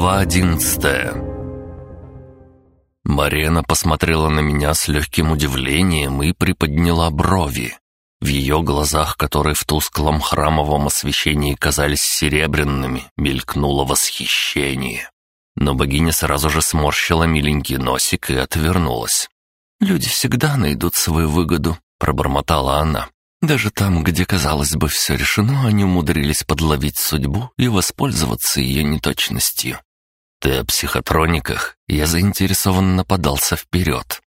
Глава одиннадцатая Марена посмотрела на меня с легким удивлением и приподняла брови. В ее глазах, которые в тусклом храмовом освещении казались серебряными, мелькнуло восхищение. Но богиня сразу же сморщила миленький носик и отвернулась. «Люди всегда найдут свою выгоду», — пробормотала она. «Даже там, где, казалось бы, все решено, они умудрились подловить судьбу и воспользоваться ее неточностью». «Ты о психотрониках?» Я заинтересованно подался вперед.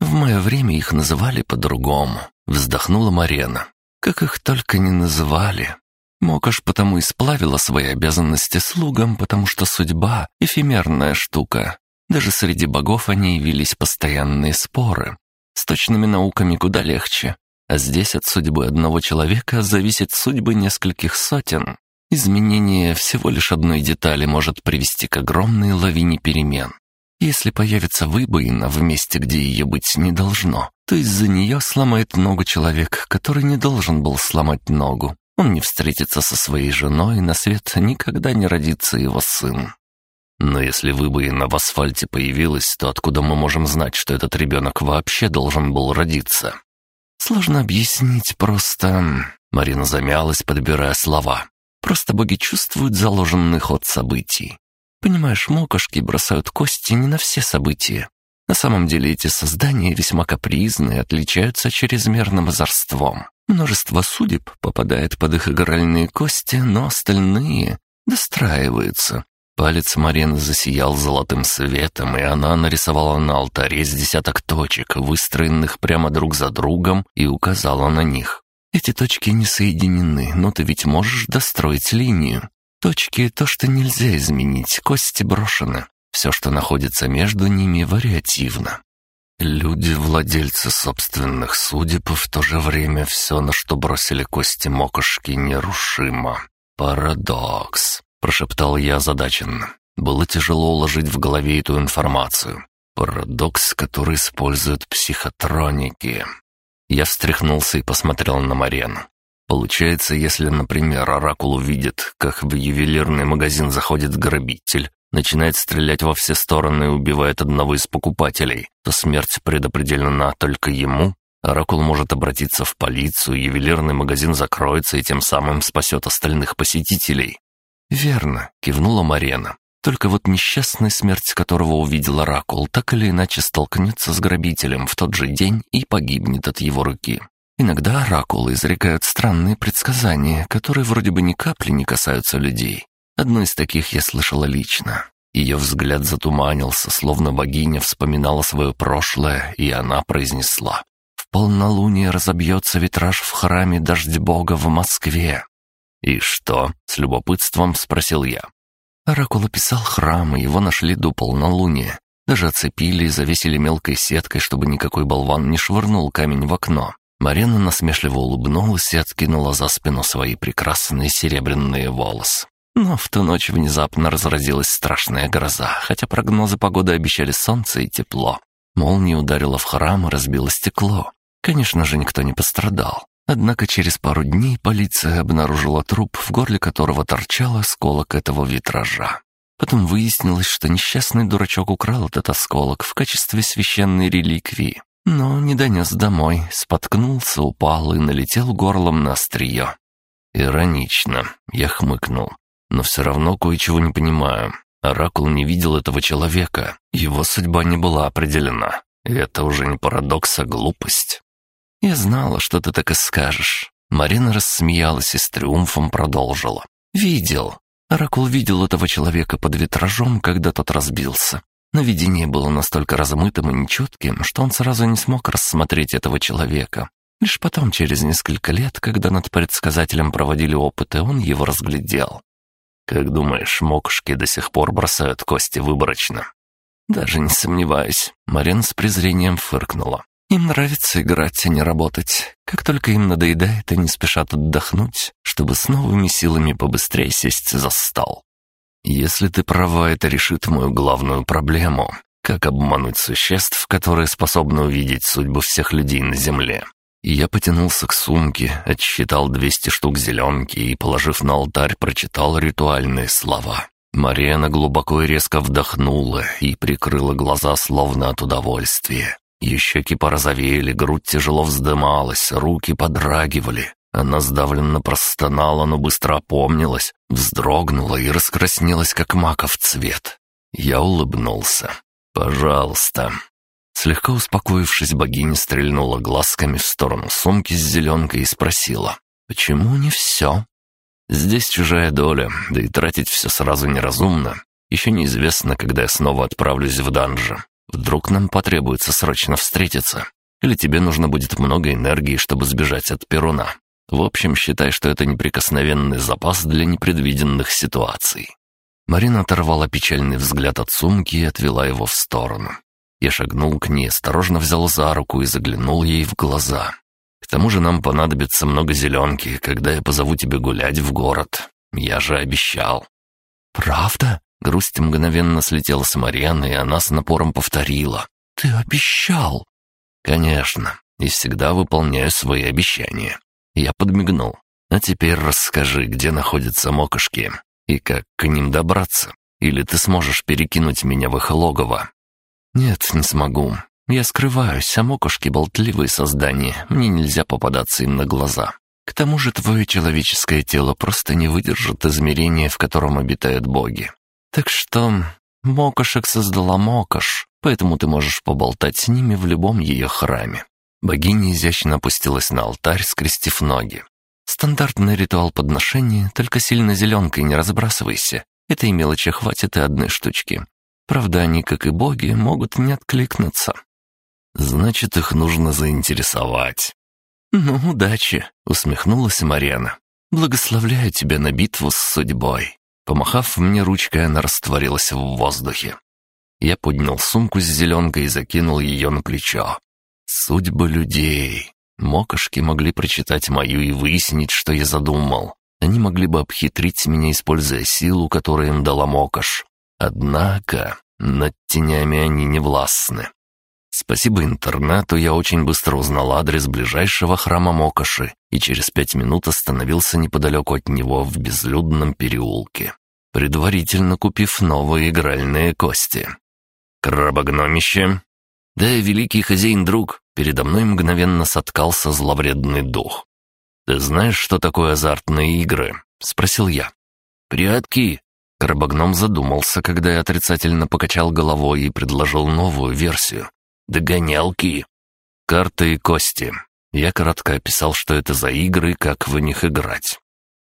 «В мое время их называли по-другому», — вздохнула Марена. «Как их только не называли. Мокаш потому и сплавила свои обязанности слугам, потому что судьба — эфемерная штука. Даже среди богов они явились постоянные споры. С точными науками куда легче. А здесь от судьбы одного человека зависит судьбы нескольких сотен. Изменение всего лишь одной детали может привести к огромной лавине перемен. Если появится выбоина в месте, где ее быть не должно, то из-за нее сломает ногу человек, который не должен был сломать ногу. Он не встретится со своей женой, на свет никогда не родится его сын. Но если выбоина в асфальте появилась, то откуда мы можем знать, что этот ребенок вообще должен был родиться? Сложно объяснить, просто... Марина замялась, подбирая слова. Просто боги чувствуют заложенный ход событий. Понимаешь, мокошки бросают кости не на все события. На самом деле эти создания весьма капризны и отличаются чрезмерным озорством. Множество судеб попадает под их игральные кости, но остальные достраиваются, Палец Марины засиял золотым светом, и она нарисовала на алтаре с десяток точек, выстроенных прямо друг за другом, и указала на них. «Эти точки не соединены, но ты ведь можешь достроить линию. Точки — то, что нельзя изменить, кости брошены. Все, что находится между ними, вариативно. Люди, владельцы собственных судеб, в то же время все, на что бросили кости мокошки, нерушимо. Парадокс. — прошептал я озадаченно. Было тяжело уложить в голове эту информацию. Парадокс, который используют психотроники. Я встряхнулся и посмотрел на Марену. Получается, если, например, Оракул увидит, как в ювелирный магазин заходит грабитель, начинает стрелять во все стороны и убивает одного из покупателей, то смерть предопределена только ему. Оракул может обратиться в полицию, ювелирный магазин закроется и тем самым спасет остальных посетителей. «Верно», — кивнула Марена. «Только вот несчастная смерть, которого увидел Оракул, так или иначе столкнется с грабителем в тот же день и погибнет от его руки. Иногда оракулы изрекают странные предсказания, которые вроде бы ни капли не касаются людей. Одно из таких я слышала лично. Ее взгляд затуманился, словно богиня вспоминала свое прошлое, и она произнесла. «В полнолуние разобьется витраж в храме Дождь Бога в Москве. «И что?» — с любопытством спросил я. Оракул описал храм, и его нашли до полнолуния. Даже оцепили и завесили мелкой сеткой, чтобы никакой болван не швырнул камень в окно. Марина насмешливо улыбнулась и откинула за спину свои прекрасные серебряные волосы. Но в ту ночь внезапно разразилась страшная гроза, хотя прогнозы погоды обещали солнце и тепло. Молния ударила в храм и разбила стекло. Конечно же, никто не пострадал. Однако через пару дней полиция обнаружила труп, в горле которого торчал осколок этого витража. Потом выяснилось, что несчастный дурачок украл этот осколок в качестве священной реликвии, но не донес домой, споткнулся, упал и налетел горлом на острие. Иронично, я хмыкнул, но все равно кое-чего не понимаю. Оракул не видел этого человека, его судьба не была определена. И это уже не парадокс, а глупость. «Я знала, что ты так и скажешь». Марина рассмеялась и с триумфом продолжила. «Видел. Оракул видел этого человека под витражом, когда тот разбился. Но видение было настолько размытым и нечетким, что он сразу не смог рассмотреть этого человека. Лишь потом, через несколько лет, когда над предсказателем проводили опыты, он его разглядел. «Как думаешь, мокушки до сих пор бросают кости выборочно?» «Даже не сомневаюсь», — Марина с презрением фыркнула. Им нравится играть, а не работать. Как только им надоедает, они спешат отдохнуть, чтобы с новыми силами побыстрее сесть за стол. Если ты права, это решит мою главную проблему. Как обмануть существ, которые способны увидеть судьбу всех людей на Земле? Я потянулся к сумке, отсчитал 200 штук зеленки и, положив на алтарь, прочитал ритуальные слова. Марена глубоко и резко вдохнула и прикрыла глаза словно от удовольствия. Ее щеки порозовели, грудь тяжело вздымалась, руки подрагивали. Она сдавленно простонала, но быстро опомнилась, вздрогнула и раскраснелась, как маков цвет. Я улыбнулся. «Пожалуйста». Слегка успокоившись, богиня стрельнула глазками в сторону сумки с зеленкой и спросила, «Почему не все?» «Здесь чужая доля, да и тратить все сразу неразумно. Еще неизвестно, когда я снова отправлюсь в данжи. Вдруг нам потребуется срочно встретиться. Или тебе нужно будет много энергии, чтобы сбежать от Перуна. В общем, считай, что это неприкосновенный запас для непредвиденных ситуаций». Марина оторвала печальный взгляд от сумки и отвела его в сторону. Я шагнул к ней, осторожно взял за руку и заглянул ей в глаза. «К тому же нам понадобится много зеленки, когда я позову тебя гулять в город. Я же обещал». «Правда?» Грусть мгновенно слетела с Марианы, и она с напором повторила. «Ты обещал!» «Конечно, и всегда выполняю свои обещания». Я подмигнул. «А теперь расскажи, где находятся мокошки и как к ним добраться. Или ты сможешь перекинуть меня в их логово?» «Нет, не смогу. Я скрываюсь, а мокошки — болтливые создания. Мне нельзя попадаться им на глаза. К тому же твое человеческое тело просто не выдержит измерения, в котором обитают боги. Так что Мокошек создала Мокош, поэтому ты можешь поболтать с ними в любом ее храме». Богиня изящно опустилась на алтарь, скрестив ноги. «Стандартный ритуал подношения, только сильно зеленкой не разбрасывайся. Этой мелочи хватит и одной штучки. Правда, они, как и боги, могут не откликнуться». «Значит, их нужно заинтересовать». «Ну, удачи», — усмехнулась Марьяна. «Благословляю тебя на битву с судьбой». Помахав мне ручкой, она растворилась в воздухе. Я поднял сумку с зеленкой и закинул ее на плечо. Судьбы людей. Мокошки могли прочитать мою и выяснить, что я задумал. Они могли бы обхитрить меня, используя силу, которую им дала Мокош. Однако над тенями они не властны. Спасибо интернету я очень быстро узнал адрес ближайшего храма Мокоши и через пять минут остановился неподалеку от него в безлюдном переулке предварительно купив новые игральные кости. «Крабогномище!» «Да, великий хозяин-друг!» Передо мной мгновенно соткался зловредный дух. «Ты знаешь, что такое азартные игры?» — спросил я. «Прятки!» Крабогном задумался, когда я отрицательно покачал головой и предложил новую версию. «Догонялки!» «Карты и кости». Я коротко описал, что это за игры и как в них играть.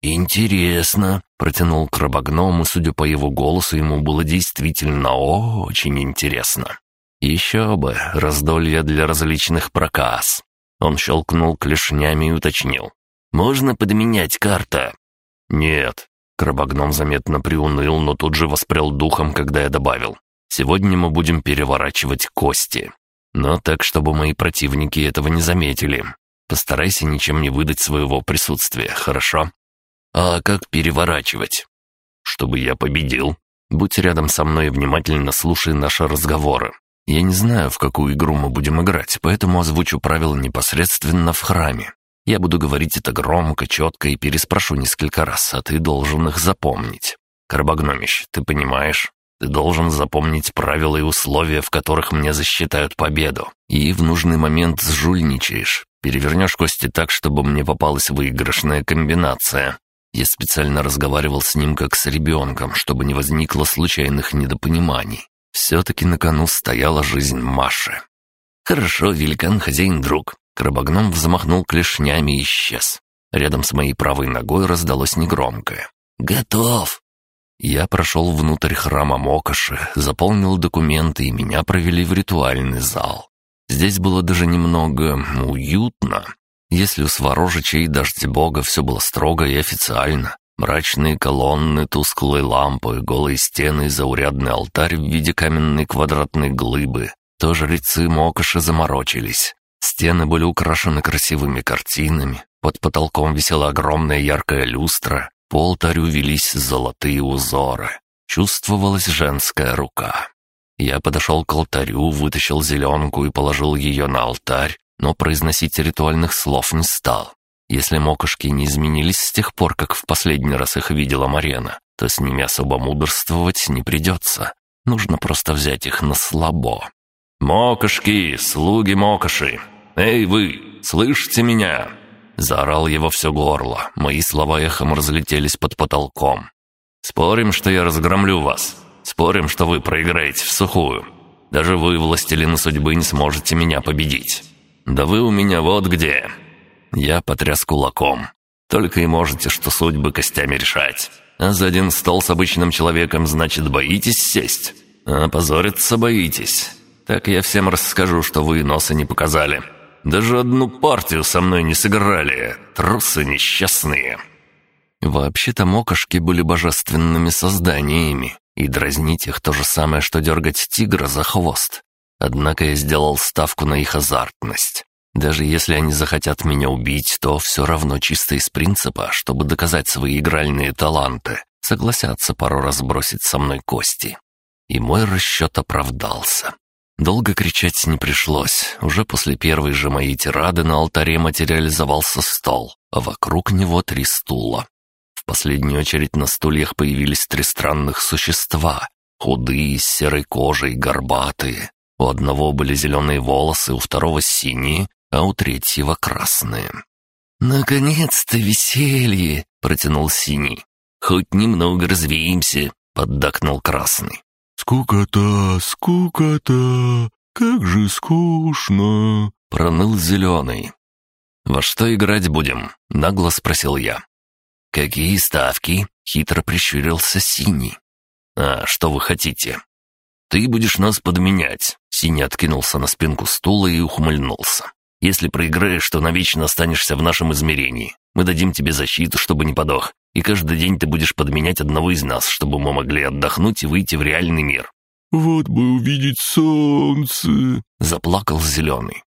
«Интересно», — протянул крабогном, и, судя по его голосу, ему было действительно очень интересно. «Еще бы, раздолье для различных проказ». Он щелкнул клешнями и уточнил. «Можно подменять карта?» «Нет». Крабогном заметно приуныл, но тут же воспрял духом, когда я добавил. «Сегодня мы будем переворачивать кости. Но так, чтобы мои противники этого не заметили. Постарайся ничем не выдать своего присутствия, хорошо?» А как переворачивать? Чтобы я победил. Будь рядом со мной и внимательно слушай наши разговоры. Я не знаю, в какую игру мы будем играть, поэтому озвучу правила непосредственно в храме. Я буду говорить это громко, четко и переспрошу несколько раз, а ты должен их запомнить. Карбогномищ, ты понимаешь? Ты должен запомнить правила и условия, в которых мне засчитают победу. И в нужный момент сжульничаешь. Перевернешь кости так, чтобы мне попалась выигрышная комбинация. Я специально разговаривал с ним как с ребенком, чтобы не возникло случайных недопониманий. Все-таки на кону стояла жизнь Маши. «Хорошо, великан, хозяин, друг». Крабогном взмахнул клешнями и исчез. Рядом с моей правой ногой раздалось негромкое. «Готов!» Я прошел внутрь храма Мокоши, заполнил документы, и меня провели в ритуальный зал. Здесь было даже немного уютно. Если у Сворожича и Бога все было строго и официально, мрачные колонны, тусклые лампы, голые стены и заурядный алтарь в виде каменной квадратной глыбы, то жрецы Мокоши заморочились. Стены были украшены красивыми картинами, под потолком висела огромная яркая люстра, по алтарю велись золотые узоры. Чувствовалась женская рука. Я подошел к алтарю, вытащил зеленку и положил ее на алтарь, но произносить ритуальных слов не стал. Если мокошки не изменились с тех пор, как в последний раз их видела Марена, то с ними особо мудрствовать не придется. Нужно просто взять их на слабо. «Мокошки, слуги мокоши! Эй вы, слышите меня?» Заорал его все горло, мои слова эхом разлетелись под потолком. «Спорим, что я разгромлю вас. Спорим, что вы проиграете в сухую. Даже вы, властелины судьбы, не сможете меня победить. Да вы у меня вот где!» Я потряс кулаком. «Только и можете, что судьбы костями решать. А за один стол с обычным человеком, значит, боитесь сесть? А позориться боитесь. Так я всем расскажу, что вы носа не показали. Даже одну партию со мной не сыграли. Трусы несчастные». Вообще-то мокошки были божественными созданиями, и дразнить их то же самое, что дергать тигра за хвост. Однако я сделал ставку на их азартность. Даже если они захотят меня убить, то все равно чисто из принципа, чтобы доказать свои игральные таланты, согласятся пару раз бросить со мной кости. И мой расчет оправдался. Долго кричать не пришлось. Уже после первой же моей тирады на алтаре материализовался стол, а вокруг него три стула. В последнюю очередь на стульях появились три странных существа. Худые, с серой кожей, горбатые. У одного были зеленые волосы, у второго синие, а у третьего красные. «Наконец-то веселье!» — протянул синий. «Хоть немного развеемся», — поддакнул красный. «Скукота, скукота, как же скучно!» — проныл зеленый. «Во что играть будем?» — нагло спросил я. «Какие ставки?» — хитро прищурился Синий. «А что вы хотите?» «Ты будешь нас подменять», — Синий откинулся на спинку стула и ухмыльнулся. «Если проиграешь, то навечно останешься в нашем измерении. Мы дадим тебе защиту, чтобы не подох, и каждый день ты будешь подменять одного из нас, чтобы мы могли отдохнуть и выйти в реальный мир». «Вот бы увидеть солнце!» — заплакал Зеленый.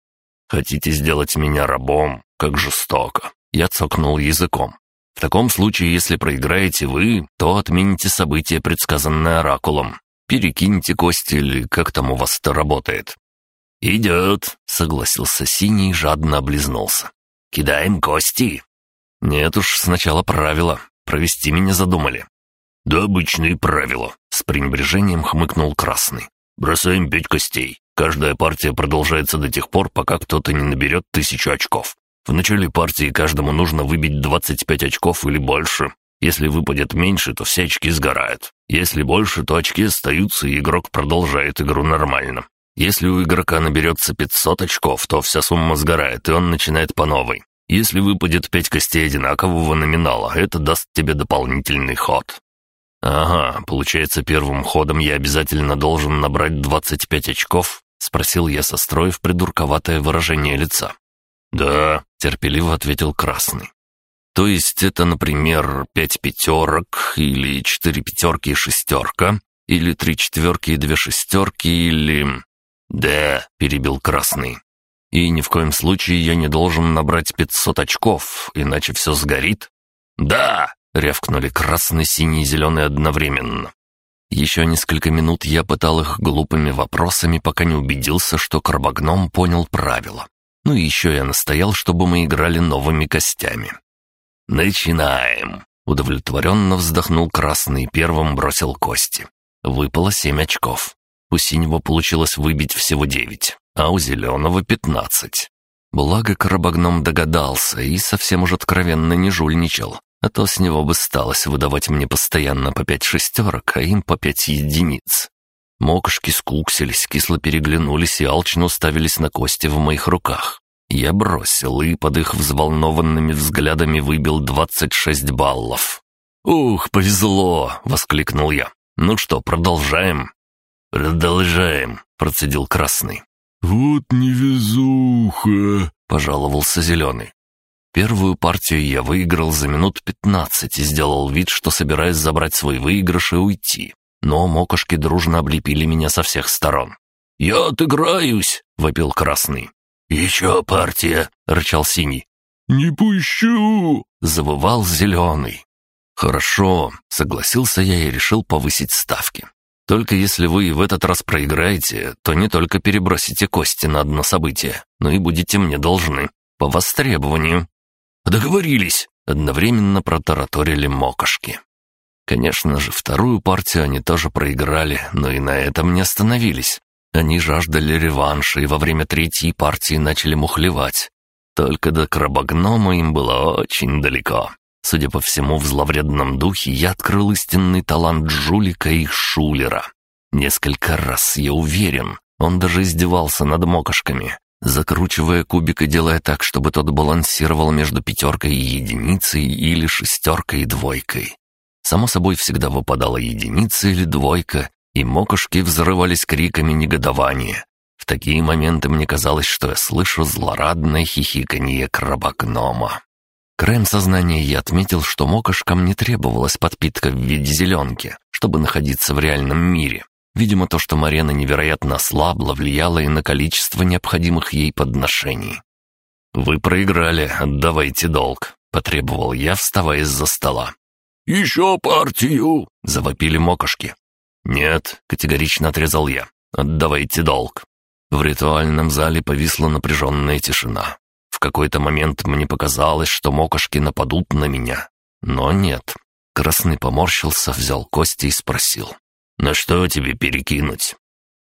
«Хотите сделать меня рабом? Как жестоко!» Я цокнул языком. «В таком случае, если проиграете вы, то отмените событие, предсказанное Оракулом. Перекиньте кости или как там у вас это работает». «Идет», — согласился Синий и жадно облизнулся. «Кидаем кости». «Нет уж, сначала правила. Провести меня задумали». «Да обычные правила», — с пренебрежением хмыкнул Красный. «Бросаем пять костей. Каждая партия продолжается до тех пор, пока кто-то не наберет тысячу очков. В начале партии каждому нужно выбить 25 очков или больше. Если выпадет меньше, то все очки сгорают. Если больше, то очки остаются, и игрок продолжает игру нормально. Если у игрока наберется 500 очков, то вся сумма сгорает, и он начинает по новой. Если выпадет пять костей одинакового номинала, это даст тебе дополнительный ход. Ага, получается, первым ходом я обязательно должен набрать 25 очков? Спросил я, состроив придурковатое выражение лица. «Да», — терпеливо ответил Красный. «То есть это, например, пять пятерок, или четыре пятерки и шестерка, или три четверки и две шестерки, или...» «Да», — перебил Красный. И ни в коем случае я не должен набрать 500 очков, иначе все сгорит. «Да!» — рявкнули красный, синий и зеленый одновременно. Еще несколько минут я пытал их глупыми вопросами, пока не убедился, что Карбогном понял правила. Ну и еще я настоял, чтобы мы играли новыми костями. «Начинаем!» — удовлетворенно вздохнул красный и первым бросил кости. Выпало семь очков. У синего получилось выбить всего девять а у зеленого пятнадцать. Благо Карабагном догадался и совсем уж откровенно не жульничал, а то с него бы сталось выдавать мне постоянно по пять шестерок, а им по пять единиц. Мокошки скуксились, кисло переглянулись и алчно уставились на кости в моих руках. Я бросил и под их взволнованными взглядами выбил двадцать шесть баллов. «Ух, повезло!» — воскликнул я. «Ну что, продолжаем?» «Продолжаем», — процедил Красный. «Вот невезуха!» — пожаловался Зеленый. Первую партию я выиграл за минут пятнадцать и сделал вид, что собираюсь забрать свой выигрыш и уйти. Но мокошки дружно облепили меня со всех сторон. «Я отыграюсь!» — вопил Красный. «Еще партия!» — рычал Синий. «Не пущу!» — завывал Зеленый. «Хорошо», — согласился я и решил повысить ставки. Только если вы в этот раз проиграете, то не только перебросите кости на одно событие, но и будете мне должны. По востребованию». «Договорились!» — одновременно протараторили мокошки. Конечно же, вторую партию они тоже проиграли, но и на этом не остановились. Они жаждали реванша и во время третьей партии начали мухлевать. Только до крабогнома им было очень далеко. Судя по всему, в зловредном духе я открыл истинный талант жулика и шулера. Несколько раз, я уверен, он даже издевался над мокошками, закручивая кубик и делая так, чтобы тот балансировал между пятеркой и единицей или шестеркой и двойкой. Само собой, всегда выпадала единица или двойка, и мокошки взрывались криками негодования. В такие моменты мне казалось, что я слышу злорадное хихиканье крабогнома. Краем сознания я отметил, что мокошкам не требовалась подпитка в виде зеленки, чтобы находиться в реальном мире. Видимо, то, что Марена невероятно ослабла, влияло и на количество необходимых ей подношений. «Вы проиграли, отдавайте долг», — потребовал я, вставая из-за стола. «Еще партию!» — завопили мокошки. «Нет», — категорично отрезал я, — «отдавайте долг». В ритуальном зале повисла напряженная тишина какой-то момент мне показалось, что мокошки нападут на меня. Но нет. Красный поморщился, взял кости и спросил. «На что тебе перекинуть?»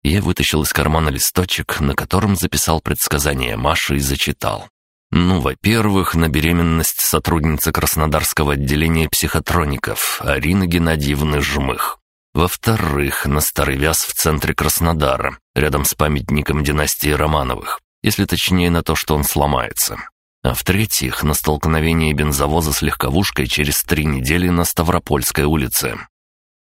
Я вытащил из кармана листочек, на котором записал предсказание Маши и зачитал. Ну, во-первых, на беременность сотрудницы Краснодарского отделения психотроников Арины Геннадьевны Жмых. Во-вторых, на старый вяз в центре Краснодара, рядом с памятником династии Романовых если точнее на то, что он сломается. А в-третьих, на столкновение бензовоза с легковушкой через три недели на Ставропольской улице.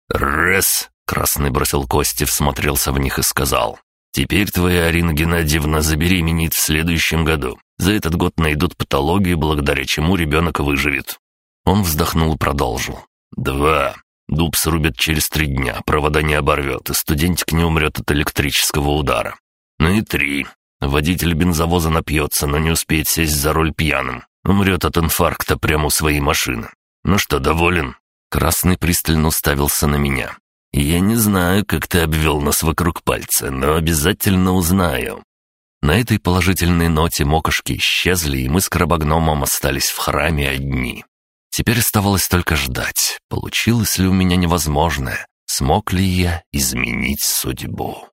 «Раз!» — Красный бросил кости, всмотрелся в них и сказал. «Теперь твоя Арина Геннадьевна забеременеет в следующем году. За этот год найдут патологию, благодаря чему ребенок выживет». Он вздохнул и продолжил. «Два. Дуб срубят через три дня, провода не оборвет, и студентик не умрет от электрического удара. Ну и три. Водитель бензовоза напьется, но не успеет сесть за руль пьяным. Умрет от инфаркта прямо у своей машины. Ну что, доволен?» Красный пристально уставился на меня. «Я не знаю, как ты обвел нас вокруг пальца, но обязательно узнаю». На этой положительной ноте мокошки исчезли, и мы с крабогномом остались в храме одни. Теперь оставалось только ждать, получилось ли у меня невозможное, смог ли я изменить судьбу.